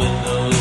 windows.